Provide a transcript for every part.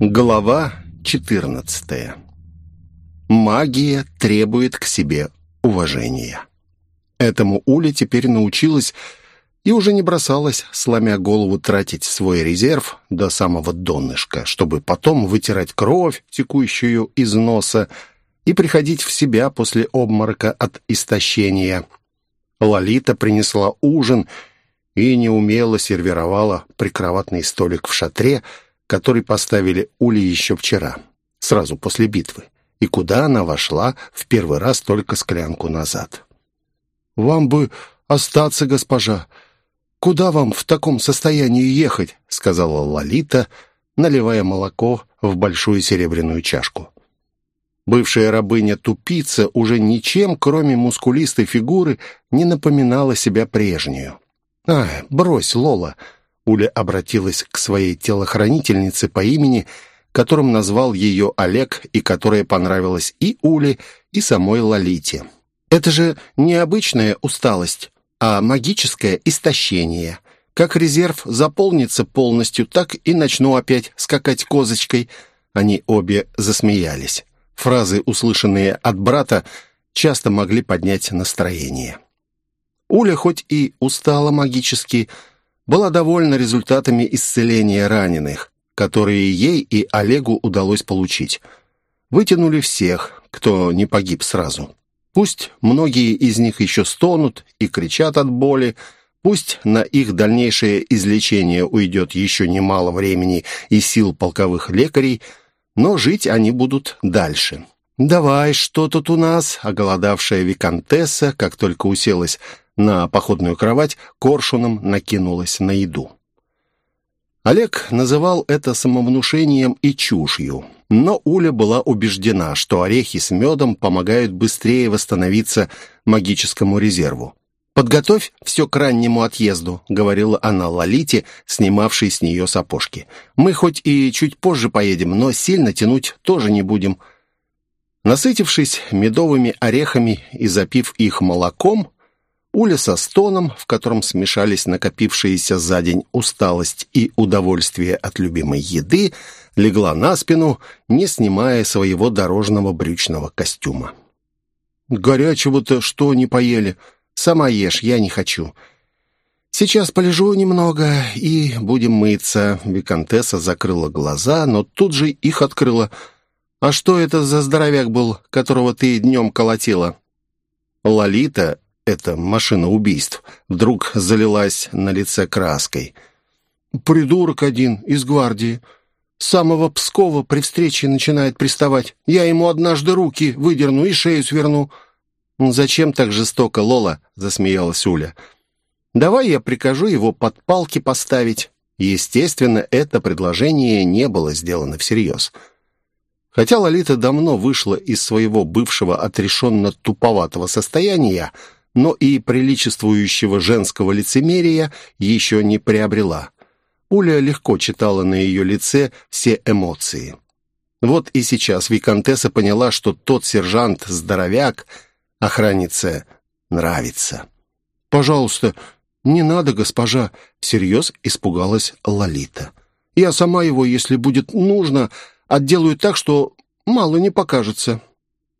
Глава 14. Магия требует к себе уважения. Этому Уля теперь научилась и уже не бросалась, сломя голову, тратить свой резерв до самого донышка, чтобы потом вытирать кровь, текущую из носа, и приходить в себя после обморока от истощения. Лолита принесла ужин и неумело сервировала прикроватный столик в шатре, который поставили Ули еще вчера, сразу после битвы, и куда она вошла в первый раз только склянку назад. «Вам бы остаться, госпожа. Куда вам в таком состоянии ехать?» — сказала Лолита, наливая молоко в большую серебряную чашку. Бывшая рабыня-тупица уже ничем, кроме мускулистой фигуры, не напоминала себя прежнюю. «Ай, брось, Лола!» Уля обратилась к своей телохранительнице по имени, которым назвал ее Олег и которая понравилась и Уле, и самой Лолите. «Это же не обычная усталость, а магическое истощение. Как резерв заполнится полностью, так и начну опять скакать козочкой». Они обе засмеялись. Фразы, услышанные от брата, часто могли поднять настроение. Уля хоть и устала магически, была довольна результатами исцеления раненых, которые ей и Олегу удалось получить. Вытянули всех, кто не погиб сразу. Пусть многие из них еще стонут и кричат от боли, пусть на их дальнейшее излечение уйдет еще немало времени и сил полковых лекарей, но жить они будут дальше. «Давай, что тут у нас?» Оголодавшая виконтесса, как только уселась на походную кровать, коршуном накинулась на еду. Олег называл это самовнушением и чушью, но Уля была убеждена, что орехи с медом помогают быстрее восстановиться магическому резерву. «Подготовь все к раннему отъезду», — говорила она Лолите, снимавшей с нее сапожки. «Мы хоть и чуть позже поедем, но сильно тянуть тоже не будем». Насытившись медовыми орехами и запив их молоком, Уля со стоном, в котором смешались накопившиеся за день усталость и удовольствие от любимой еды, легла на спину, не снимая своего дорожного брючного костюма. «Горячего-то что не поели? Сама ешь, я не хочу». «Сейчас полежу немного и будем мыться». Викантесса закрыла глаза, но тут же их открыла. «А что это за здоровяк был, которого ты днем колотила?» Лолита эта машина убийств, вдруг залилась на лице краской. «Придурок один из гвардии. С самого Пскова при встрече начинает приставать. Я ему однажды руки выдерну и шею сверну». «Зачем так жестоко, Лола?» — засмеялась Уля. «Давай я прикажу его под палки поставить». Естественно, это предложение не было сделано всерьез. Хотя Лолита давно вышла из своего бывшего отрешенно туповатого состояния, но и приличествующего женского лицемерия еще не приобрела. Уля легко читала на ее лице все эмоции. Вот и сейчас Викантесса поняла, что тот сержант-здоровяк охраннице нравится. «Пожалуйста, не надо, госпожа!» — всерьез испугалась Лолита. «Я сама его, если будет нужно, отделаю так, что мало не покажется».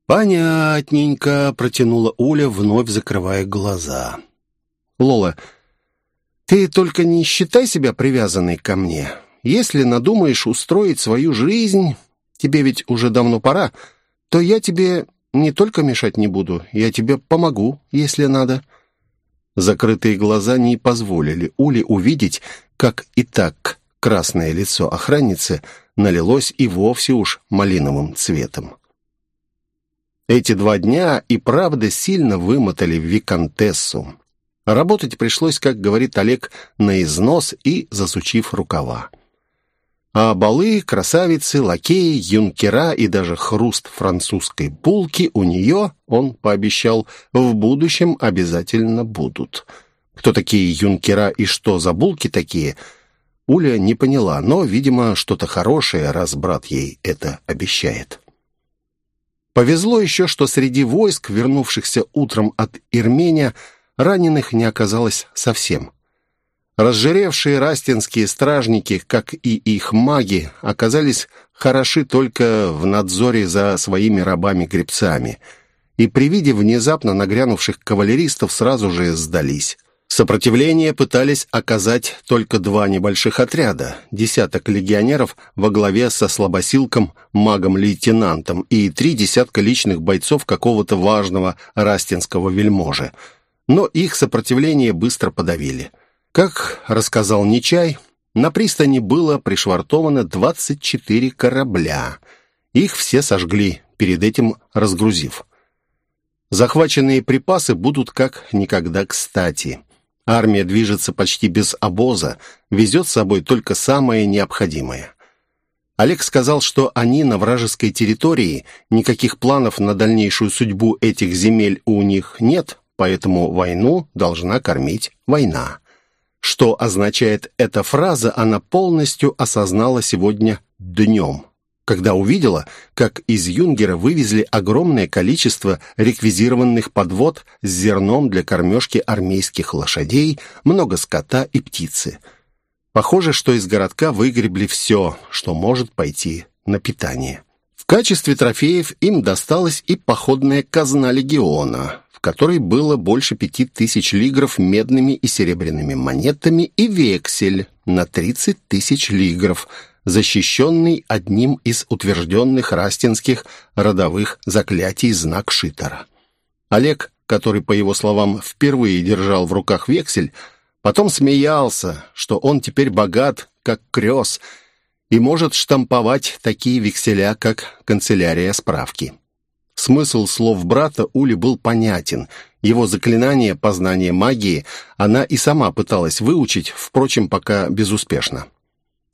«Понятненько», — протянула Уля, вновь закрывая глаза. «Лола, ты только не считай себя привязанной ко мне. Если надумаешь устроить свою жизнь, тебе ведь уже давно пора, то я тебе не только мешать не буду, я тебе помогу, если надо». Закрытые глаза не позволили Уле увидеть, как и так красное лицо охранницы налилось и вовсе уж малиновым цветом. Эти два дня и правда сильно вымотали виконтессу. Работать пришлось, как говорит Олег, на износ и засучив рукава. А балы, красавицы, лакеи, юнкера и даже хруст французской булки у нее, он пообещал, в будущем обязательно будут. Кто такие юнкера и что за булки такие, Уля не поняла, но, видимо, что-то хорошее, раз брат ей это обещает. Повезло еще, что среди войск, вернувшихся утром от Ирмения, раненых не оказалось совсем. Разжиревшие растинские стражники, как и их маги, оказались хороши только в надзоре за своими рабами-гребцами, и при виде внезапно нагрянувших кавалеристов сразу же сдались. Сопротивление пытались оказать только два небольших отряда, десяток легионеров во главе со слабосилком, магом-лейтенантом и три десятка личных бойцов какого-то важного растинского вельможи. Но их сопротивление быстро подавили. Как рассказал Нечай, на пристани было пришвартовано 24 корабля. Их все сожгли, перед этим разгрузив. Захваченные припасы будут как никогда кстати. Армия движется почти без обоза, везет с собой только самое необходимое. Олег сказал, что они на вражеской территории, никаких планов на дальнейшую судьбу этих земель у них нет, поэтому войну должна кормить война. Что означает эта фраза, она полностью осознала сегодня днем, когда увидела, как из Юнгера вывезли огромное количество реквизированных подвод с зерном для кормежки армейских лошадей, много скота и птицы. Похоже, что из городка выгребли все, что может пойти на питание. В качестве трофеев им досталась и походная казна легиона, в которой было больше пяти тысяч лигров медными и серебряными монетами и вексель на тридцать тысяч лигров, защищенный одним из утвержденных растинских родовых заклятий знак Шитера. Олег, который, по его словам, впервые держал в руках вексель, потом смеялся, что он теперь богат, как крёс, и может штамповать такие векселя, как канцелярия справки. Смысл слов брата Ули был понятен. Его заклинание познания магии она и сама пыталась выучить, впрочем, пока безуспешно.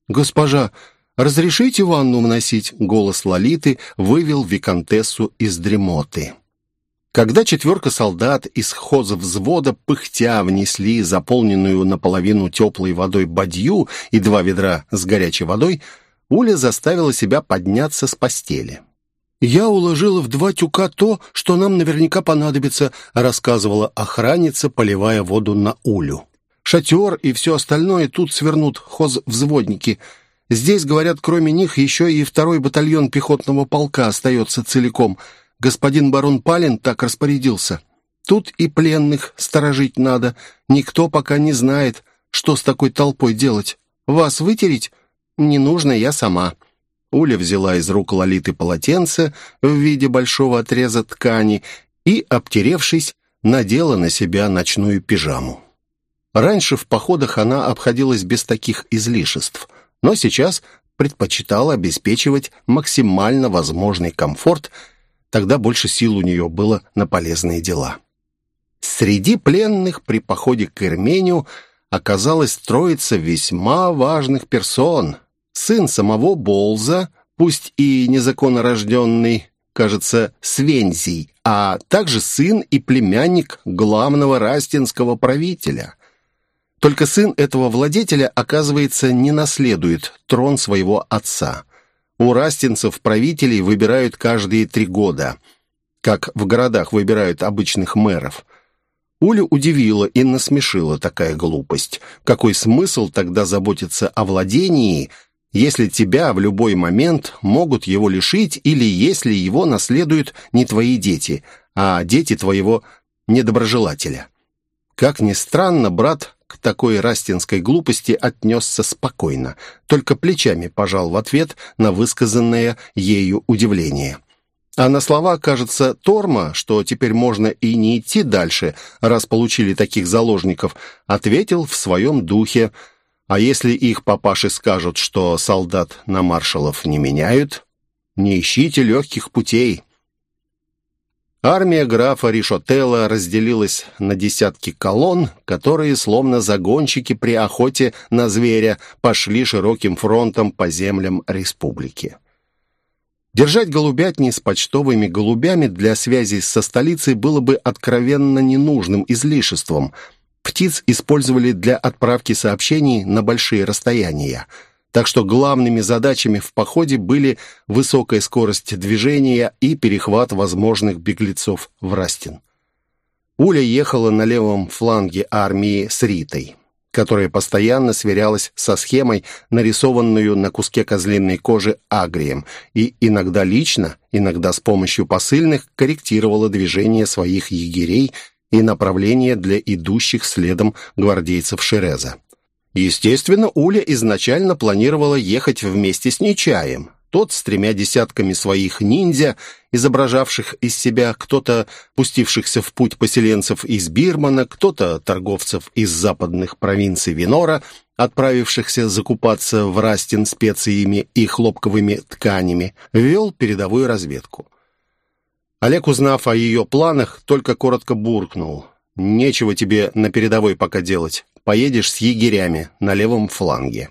«Госпожа, разрешите ванну вносить?» Голос Лолиты вывел виконтессу из дремоты. Когда четверка солдат из хозвзвода пыхтя внесли заполненную наполовину теплой водой бадью и два ведра с горячей водой, Уля заставила себя подняться с постели. «Я уложила в два тюка то, что нам наверняка понадобится», рассказывала охранница, поливая воду на улю. «Шатер и все остальное тут свернут хозвзводники. Здесь, говорят, кроме них еще и второй батальон пехотного полка остается целиком. Господин барон Палин так распорядился. Тут и пленных сторожить надо. Никто пока не знает, что с такой толпой делать. Вас вытереть? Не нужно, я сама». Уля взяла из рук Лолиты полотенце в виде большого отреза ткани и, обтеревшись, надела на себя ночную пижаму. Раньше в походах она обходилась без таких излишеств, но сейчас предпочитала обеспечивать максимально возможный комфорт, тогда больше сил у нее было на полезные дела. Среди пленных при походе к Ирмению оказалась троица весьма важных персон – сын самого Болза, пусть и незаконно рожденный, кажется, Свензий, а также сын и племянник главного растинского правителя. Только сын этого владетеля, оказывается, не наследует трон своего отца. У растинцев правителей выбирают каждые три года, как в городах выбирают обычных мэров – Улю удивила и насмешила такая глупость. Какой смысл тогда заботиться о владении, если тебя в любой момент могут его лишить или если его наследуют не твои дети, а дети твоего недоброжелателя. Как ни странно, брат к такой растинской глупости отнесся спокойно, только плечами пожал в ответ на высказанное ею удивление. А на слова, кажется, Торма, что теперь можно и не идти дальше, раз получили таких заложников, ответил в своем духе – а если их папаши скажут, что солдат на маршалов не меняют, не ищите легких путей. Армия графа Ришотелла разделилась на десятки колонн, которые, словно загонщики при охоте на зверя, пошли широким фронтом по землям республики. Держать голубятни с почтовыми голубями для связи со столицей было бы откровенно ненужным излишеством – Птиц использовали для отправки сообщений на большие расстояния. Так что главными задачами в походе были высокая скорость движения и перехват возможных беглецов в Растин. Уля ехала на левом фланге армии с Ритой. которая постоянно сверялась со схемой, нарисованную на куске козлиной кожи агрием, и иногда лично, иногда с помощью посыльных корректировала движение своих егерей и направление для идущих следом гвардейцев Шереза. Естественно, Уля изначально планировала ехать вместе с Нечаем, тот с тремя десятками своих ниндзя, изображавших из себя кто-то пустившихся в путь поселенцев из Бирмана, кто-то торговцев из западных провинций Винора, отправившихся закупаться в Растин специями и хлопковыми тканями, вел передовую разведку. Олег, узнав о ее планах, только коротко буркнул. «Нечего тебе на передовой пока делать. Поедешь с егерями на левом фланге».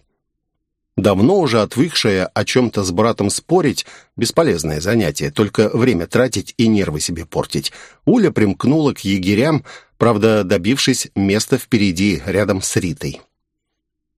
Давно уже отвыкшая о чем-то с братом спорить – бесполезное занятие, только время тратить и нервы себе портить. Уля примкнула к егерям, правда, добившись места впереди, рядом с Ритой.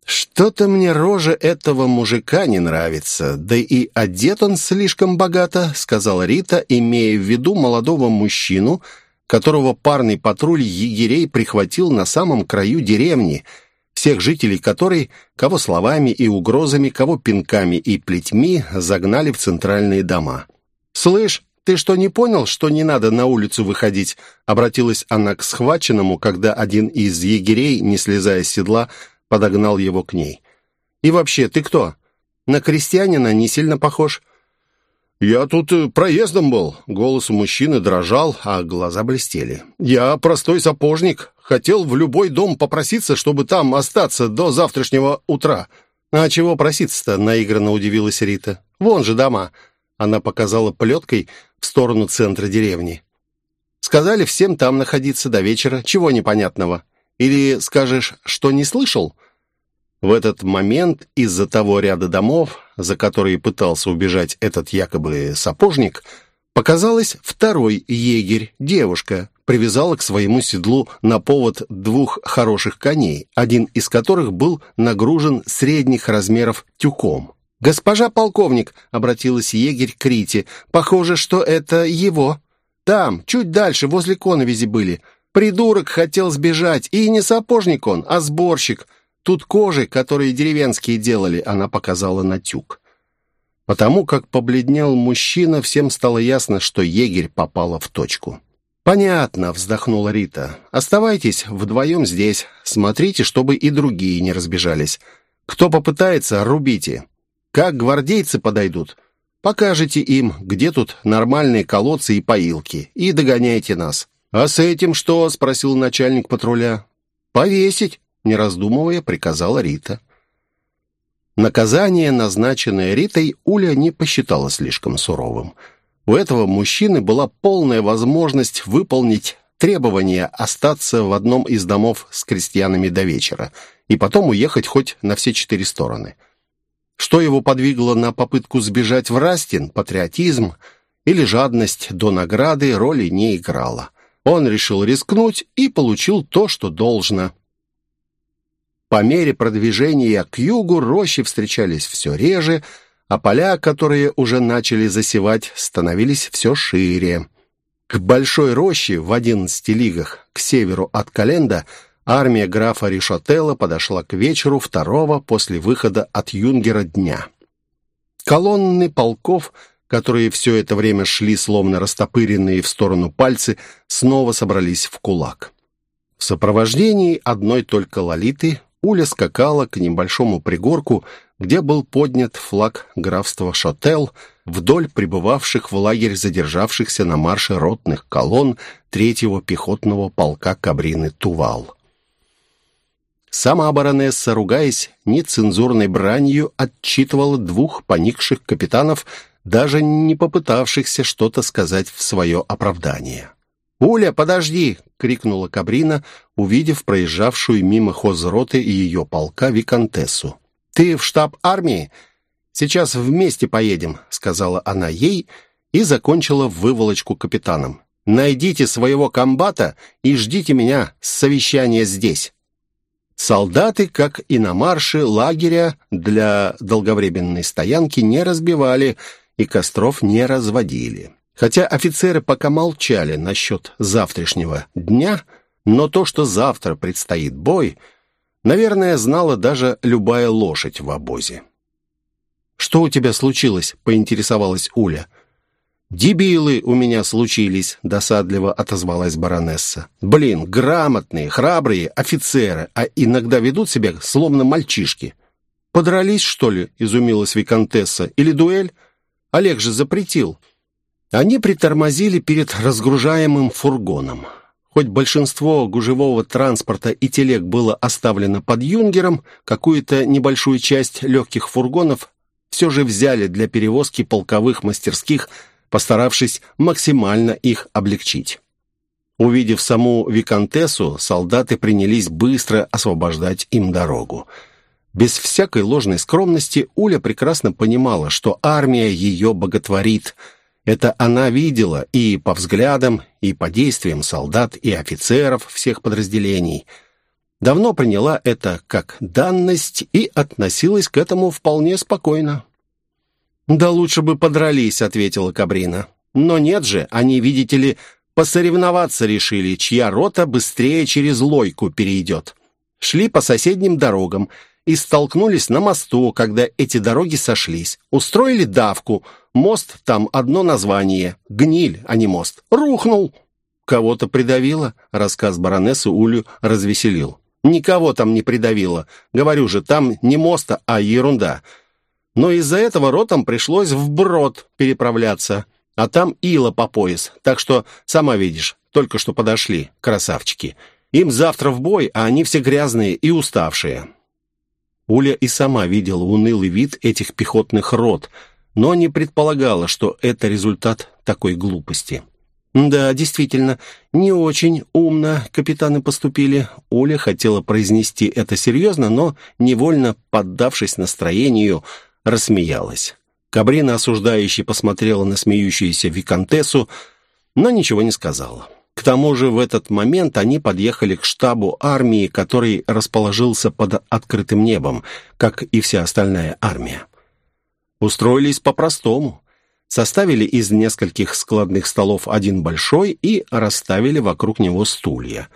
«Что-то мне рожа этого мужика не нравится, да и одет он слишком богато», — сказала Рита, имея в виду молодого мужчину, которого парный патруль егерей прихватил на самом краю деревни — всех жителей которой, кого словами и угрозами, кого пинками и плетьми, загнали в центральные дома. «Слышь, ты что, не понял, что не надо на улицу выходить?» Обратилась она к схваченному, когда один из егерей, не слезая с седла, подогнал его к ней. «И вообще, ты кто? На крестьянина не сильно похож?» «Я тут э, проездом был». Голос у мужчины дрожал, а глаза блестели. «Я простой сапожник. Хотел в любой дом попроситься, чтобы там остаться до завтрашнего утра». «А чего проситься-то?» — наигранно удивилась Рита. «Вон же дома». Она показала плеткой в сторону центра деревни. «Сказали всем там находиться до вечера. Чего непонятного? Или скажешь, что не слышал?» В этот момент из-за того ряда домов, за которые пытался убежать этот якобы сапожник, показалась второй егерь, девушка, привязала к своему седлу на повод двух хороших коней, один из которых был нагружен средних размеров тюком. «Госпожа полковник», — обратилась егерь к Рите, — «похоже, что это его. Там, чуть дальше, возле коновизи были. Придурок хотел сбежать, и не сапожник он, а сборщик. Тут кожи, которые деревенские делали, она показала на тюк. Потому как побледнел мужчина, всем стало ясно, что егерь попала в точку. «Понятно», — вздохнула Рита. «Оставайтесь вдвоем здесь. Смотрите, чтобы и другие не разбежались. Кто попытается, рубите. Как гвардейцы подойдут, покажите им, где тут нормальные колодцы и поилки, и догоняйте нас». «А с этим что?» — спросил начальник патруля. «Повесить». Не раздумывая, приказала Рита. Наказание, назначенное Ритой, Уля не посчитала слишком суровым. У этого мужчины была полная возможность выполнить требование остаться в одном из домов с крестьянами до вечера и потом уехать хоть на все четыре стороны. Что его подвигло на попытку сбежать в Растин, патриотизм или жадность до награды роли не играла. Он решил рискнуть и получил то, что должно – по мере продвижения к югу рощи встречались все реже, а поля, которые уже начали засевать, становились все шире. К большой роще в одиннадцати лигах к северу от Календа армия графа Ришотелла подошла к вечеру второго после выхода от Юнгера дня. Колонны полков, которые все это время шли словно растопыренные в сторону пальцы, снова собрались в кулак. В сопровождении одной только Лолиты Уля скакала к небольшому пригорку, где был поднят флаг графства Шотел вдоль прибывавших в лагерь задержавшихся на марше ротных колонн третьего пехотного полка Кабрины Тувал. Сама баронесса, ругаясь нецензурной бранью, отчитывала двух поникших капитанов, даже не попытавшихся что-то сказать в свое оправдание. «Уля, подожди!» — крикнула Кабрина, увидев проезжавшую мимо хозроты и ее полка виконтессу. «Ты в штаб армии? Сейчас вместе поедем», — сказала она ей и закончила выволочку капитанам. «Найдите своего комбата и ждите меня с совещания здесь». Солдаты, как и на марше лагеря, для долговременной стоянки не разбивали и костров не разводили. Хотя офицеры пока молчали насчет завтрашнего дня, но то, что завтра предстоит бой, Наверное, знала даже любая лошадь в обозе. «Что у тебя случилось?» — поинтересовалась Уля. «Дебилы у меня случились», — досадливо отозвалась баронесса. «Блин, грамотные, храбрые офицеры, а иногда ведут себя словно мальчишки». «Подрались, что ли?» — изумилась виконтесса. «Или дуэль? Олег же запретил». Они притормозили перед разгружаемым фургоном. Хоть большинство гужевого транспорта и телег было оставлено под юнгером, какую-то небольшую часть легких фургонов все же взяли для перевозки полковых мастерских – постаравшись максимально их облегчить. Увидев саму виконтессу, солдаты принялись быстро освобождать им дорогу. Без всякой ложной скромности Уля прекрасно понимала, что армия ее боготворит. Это она видела и по взглядам, и по действиям солдат и офицеров всех подразделений. Давно приняла это как данность и относилась к этому вполне спокойно. «Да лучше бы подрались», — ответила Кабрина. «Но нет же, они, видите ли, посоревноваться решили, чья рота быстрее через лойку перейдет. Шли по соседним дорогам и столкнулись на мосту, когда эти дороги сошлись. Устроили давку. Мост там одно название. Гниль, а не мост. Рухнул. Кого-то придавило. Рассказ баронессы Улю развеселил. Никого там не придавило. Говорю же, там не моста, а ерунда. Но из-за этого ротам пришлось вброд переправляться, а там ила по пояс, так что, сама видишь, только что подошли, красавчики. Им завтра в бой, а они все грязные и уставшие». Уля и сама видела унылый вид этих пехотных рот, но не предполагала, что это результат такой глупости. «Да, действительно, не очень умно капитаны поступили». Уля хотела произнести это серьезно, но, невольно поддавшись настроению, рассмеялась. Кабрина осуждающе посмотрела на смеющуюся виконтессу, но ничего не сказала. К тому же в этот момент они подъехали к штабу армии, который расположился под открытым небом, как и вся остальная армия. Устроились по-простому. Составили из нескольких складных столов один большой и расставили вокруг него стулья.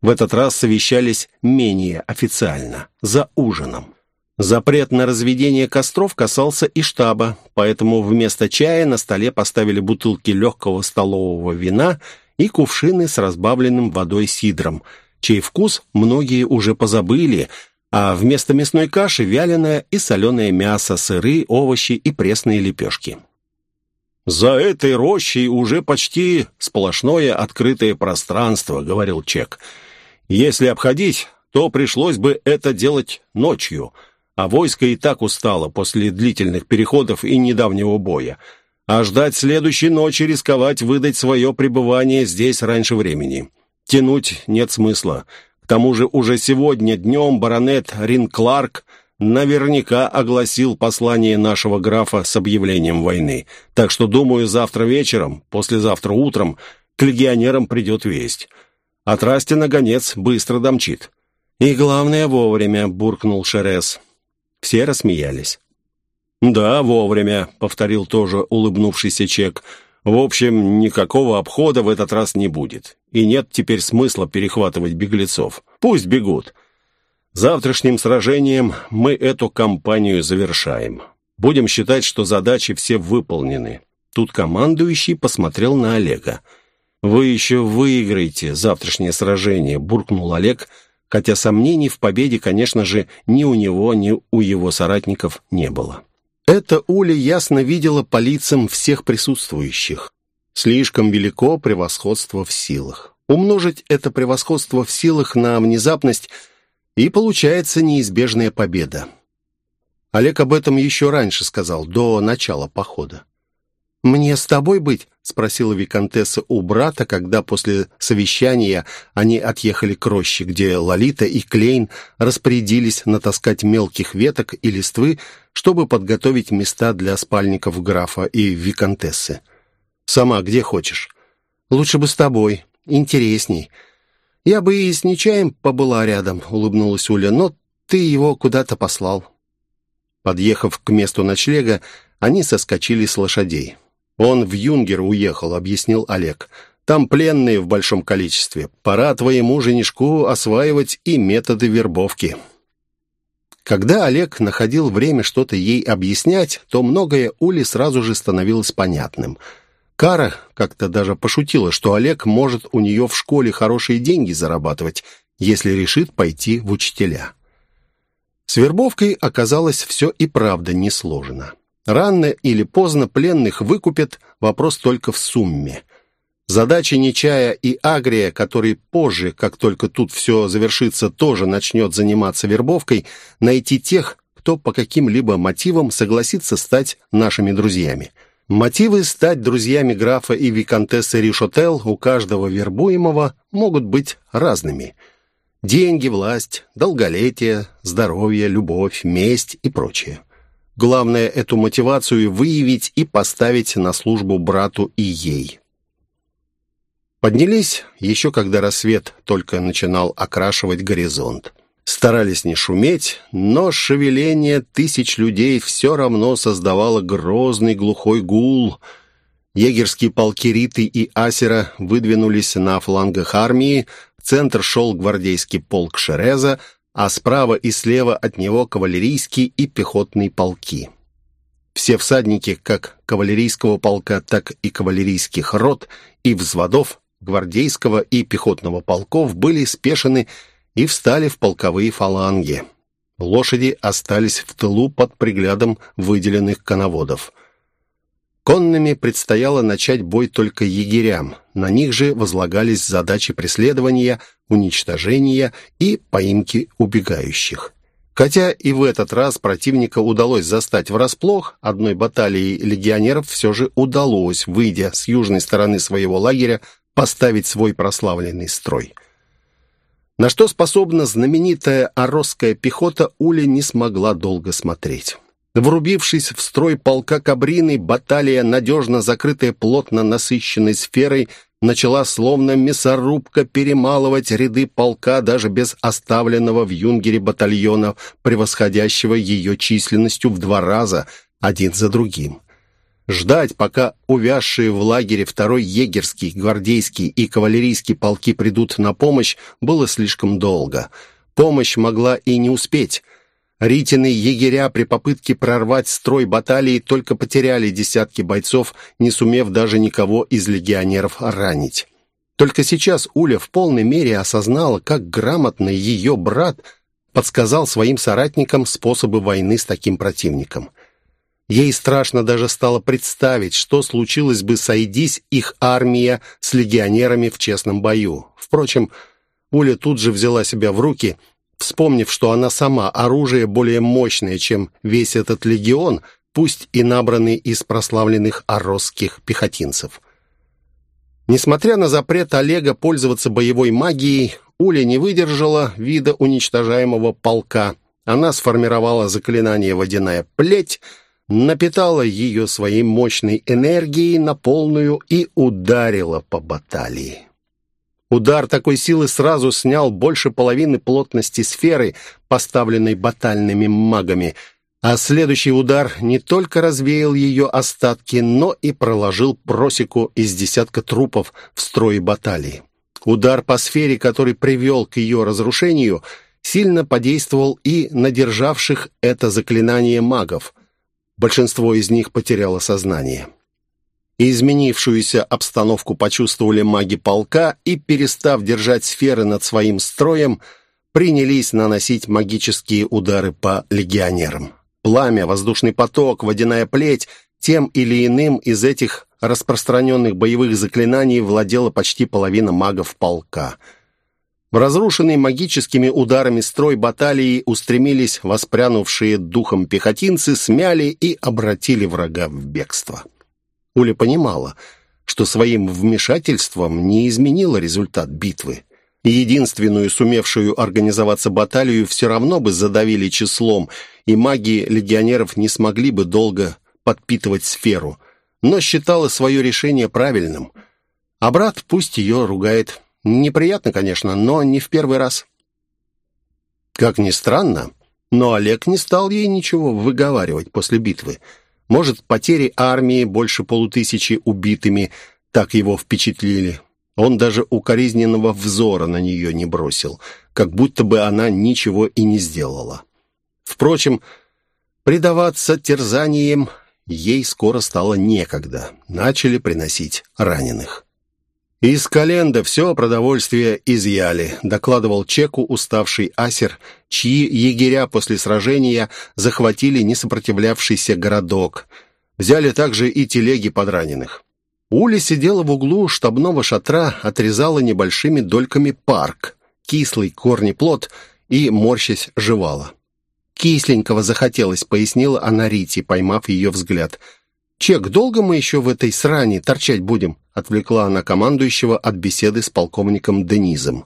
В этот раз совещались менее официально, за ужином. Запрет на разведение костров касался и штаба, поэтому вместо чая на столе поставили бутылки легкого столового вина и кувшины с разбавленным водой сидром, чей вкус многие уже позабыли, а вместо мясной каши вяленое и соленое мясо, сыры, овощи и пресные лепешки. «За этой рощей уже почти сплошное открытое пространство», — говорил Чек. «Если обходить, то пришлось бы это делать ночью» а войско и так устало после длительных переходов и недавнего боя. А ждать следующей ночи рисковать выдать свое пребывание здесь раньше времени. Тянуть нет смысла. К тому же уже сегодня днем баронет Рин Кларк наверняка огласил послание нашего графа с объявлением войны. Так что, думаю, завтра вечером, послезавтра утром к легионерам придет весть. От Растина гонец быстро домчит. «И главное, вовремя», — буркнул Шерес. Все рассмеялись. «Да, вовремя», — повторил тоже улыбнувшийся Чек. «В общем, никакого обхода в этот раз не будет. И нет теперь смысла перехватывать беглецов. Пусть бегут. Завтрашним сражением мы эту кампанию завершаем. Будем считать, что задачи все выполнены». Тут командующий посмотрел на Олега. «Вы еще выиграете завтрашнее сражение», — буркнул Олег, — хотя сомнений в победе, конечно же, ни у него, ни у его соратников не было. Это Уля ясно видела по лицам всех присутствующих. Слишком велико превосходство в силах. Умножить это превосходство в силах на внезапность, и получается неизбежная победа. Олег об этом еще раньше сказал, до начала похода. «Мне с тобой быть?» — спросила виконтесса у брата, когда после совещания они отъехали к роще, где Лолита и Клейн распорядились натаскать мелких веток и листвы, чтобы подготовить места для спальников графа и виконтессы. «Сама где хочешь?» «Лучше бы с тобой. Интересней». «Я бы и с Нечаем побыла рядом», — улыбнулась Уля, «но ты его куда-то послал». Подъехав к месту ночлега, они соскочили с лошадей. «Он в Юнгер уехал», — объяснил Олег. «Там пленные в большом количестве. Пора твоему женишку осваивать и методы вербовки». Когда Олег находил время что-то ей объяснять, то многое Уле сразу же становилось понятным. Кара как-то даже пошутила, что Олег может у нее в школе хорошие деньги зарабатывать, если решит пойти в учителя. С вербовкой оказалось все и правда несложно. Рано или поздно пленных выкупят, вопрос только в сумме. Задача Нечая и Агрия, который позже, как только тут все завершится, тоже начнет заниматься вербовкой, найти тех, кто по каким-либо мотивам согласится стать нашими друзьями. Мотивы стать друзьями графа и виконтессы Ришотел у каждого вербуемого могут быть разными. Деньги, власть, долголетие, здоровье, любовь, месть и прочее. Главное эту мотивацию выявить и поставить на службу брату и ей. Поднялись еще когда рассвет только начинал окрашивать горизонт. Старались не шуметь, но шевеление тысяч людей все равно создавало грозный глухой гул. Егерские полки Риты и Асера выдвинулись на флангах армии, в центр шел гвардейский полк Шереза, а справа и слева от него кавалерийские и пехотные полки. Все всадники как кавалерийского полка, так и кавалерийских рот и взводов гвардейского и пехотного полков были спешены и встали в полковые фаланги. Лошади остались в тылу под приглядом выделенных коноводов. Конными предстояло начать бой только егерям. На них же возлагались задачи преследования, уничтожения и поимки убегающих. Хотя и в этот раз противника удалось застать врасплох, одной баталии легионеров все же удалось, выйдя с южной стороны своего лагеря, поставить свой прославленный строй. На что способна знаменитая оросская пехота, Уля не смогла долго смотреть. Врубившись в строй полка Кабрины, баталия, надежно закрытая плотно насыщенной сферой, начала словно мясорубка перемалывать ряды полка даже без оставленного в юнгере батальона, превосходящего ее численностью в два раза, один за другим. Ждать, пока увязшие в лагере второй егерский, гвардейский и кавалерийский полки придут на помощь, было слишком долго. Помощь могла и не успеть. Ритины егеря при попытке прорвать строй баталии только потеряли десятки бойцов, не сумев даже никого из легионеров ранить. Только сейчас Уля в полной мере осознала, как грамотно ее брат подсказал своим соратникам способы войны с таким противником – Ей страшно даже стало представить, что случилось бы, сойдись их армия с легионерами в честном бою. Впрочем, Уля тут же взяла себя в руки, вспомнив, что она сама оружие более мощное, чем весь этот легион, пусть и набранный из прославленных оросских пехотинцев. Несмотря на запрет Олега пользоваться боевой магией, Уля не выдержала вида уничтожаемого полка. Она сформировала заклинание «Водяная плеть», напитала ее своей мощной энергией на полную и ударила по баталии. Удар такой силы сразу снял больше половины плотности сферы, поставленной батальными магами, а следующий удар не только развеял ее остатки, но и проложил просеку из десятка трупов в строе баталии. Удар по сфере, который привел к ее разрушению, сильно подействовал и на державших это заклинание магов – Большинство из них потеряло сознание. Изменившуюся обстановку почувствовали маги полка и, перестав держать сферы над своим строем, принялись наносить магические удары по легионерам. Пламя, воздушный поток, водяная плеть тем или иным из этих распространенных боевых заклинаний владела почти половина магов полка – разрушенный магическими ударами строй баталии устремились воспрянувшие духом пехотинцы, смяли и обратили врага в бегство. Уля понимала, что своим вмешательством не изменила результат битвы. Единственную сумевшую организоваться баталию все равно бы задавили числом, и маги легионеров не смогли бы долго подпитывать сферу, но считала свое решение правильным. А брат пусть ее ругает Неприятно, конечно, но не в первый раз. Как ни странно, но Олег не стал ей ничего выговаривать после битвы. Может, потери армии, больше полутысячи убитыми, так его впечатлили. Он даже укоризненного взора на нее не бросил, как будто бы она ничего и не сделала. Впрочем, предаваться терзаниям ей скоро стало некогда. Начали приносить раненых. «Из Календа все продовольствие изъяли», — докладывал Чеку уставший асер, чьи егеря после сражения захватили несопротивлявшийся городок. Взяли также и телеги подраненных. Уля сидела в углу штабного шатра, отрезала небольшими дольками парк, кислый корнеплод и, морщась, жевала. «Кисленького захотелось», — пояснила она Рите, поймав ее взгляд — «Чек, долго мы еще в этой сране торчать будем?» отвлекла она командующего от беседы с полковником Денизом.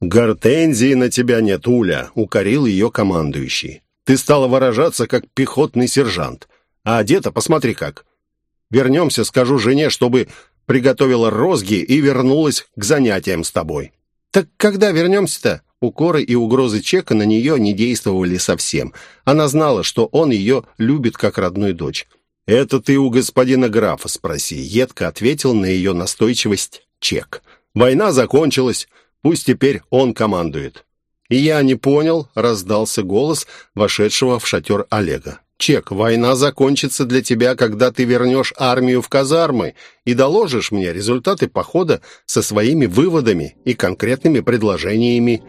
«Гортензии на тебя нет, Уля», — укорил ее командующий. «Ты стала выражаться, как пехотный сержант. А одета, посмотри как. Вернемся, скажу жене, чтобы приготовила розги и вернулась к занятиям с тобой». «Так когда вернемся-то?» Укоры и угрозы Чека на нее не действовали совсем. Она знала, что он ее любит как родную дочь. «Это ты у господина графа спроси», — едко ответил на ее настойчивость Чек. «Война закончилась, пусть теперь он командует». «И я не понял», — раздался голос вошедшего в шатер Олега. «Чек, война закончится для тебя, когда ты вернешь армию в казармы и доложишь мне результаты похода со своими выводами и конкретными предложениями».